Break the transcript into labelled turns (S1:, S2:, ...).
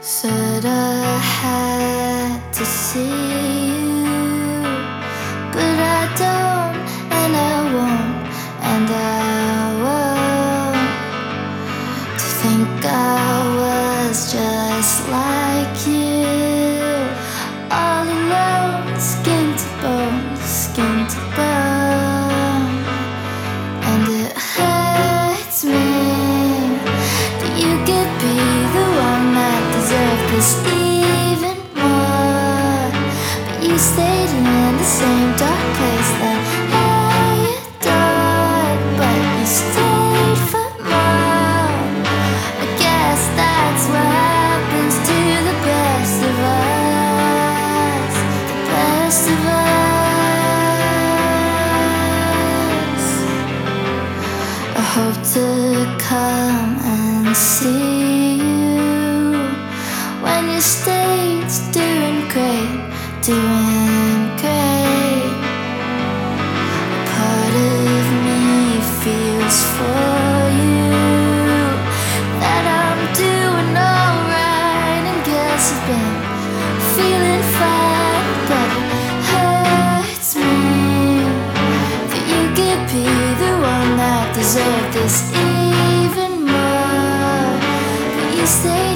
S1: Said I had to see even more. But you stayed in the same dark place that I but you stayed for more. I guess that's what happens to the best of us, the best of us. I hope to come and see your state's doing great, doing great. A part of me feels for you that I'm doing alright and guess I've been feeling fine, but it hurts me that you could be the one that deserved this even more. But you stayed